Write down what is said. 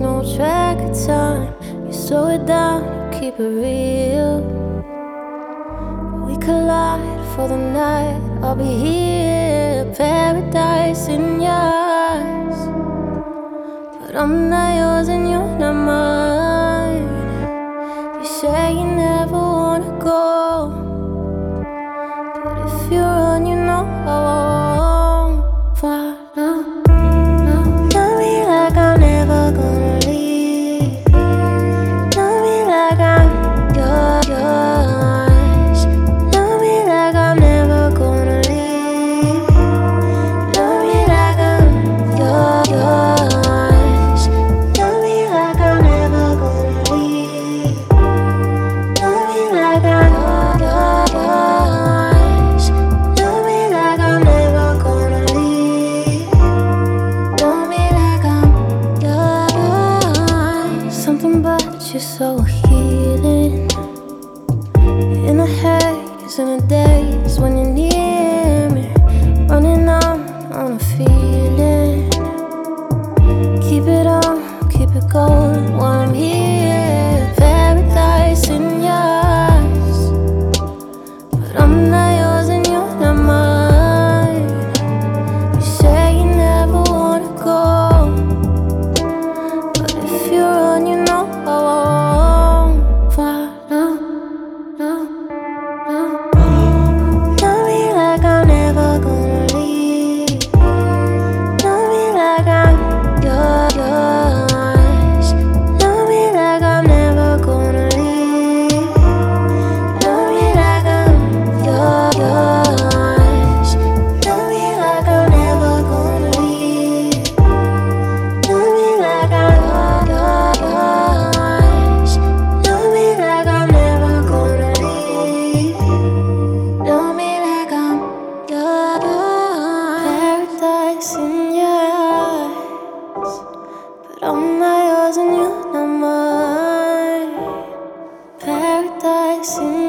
No track of time. You slow it down, you keep it real. We collide for the night. I'll be here, paradise in your eyes. But I'm not yours and you're not mine. You're saying your so healing. In a haze, in a daze when you're near me Running on, on a feeling. Keep it on, keep it going while I'm here 心